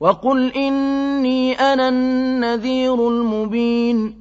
وقل إني أنا النذير المبين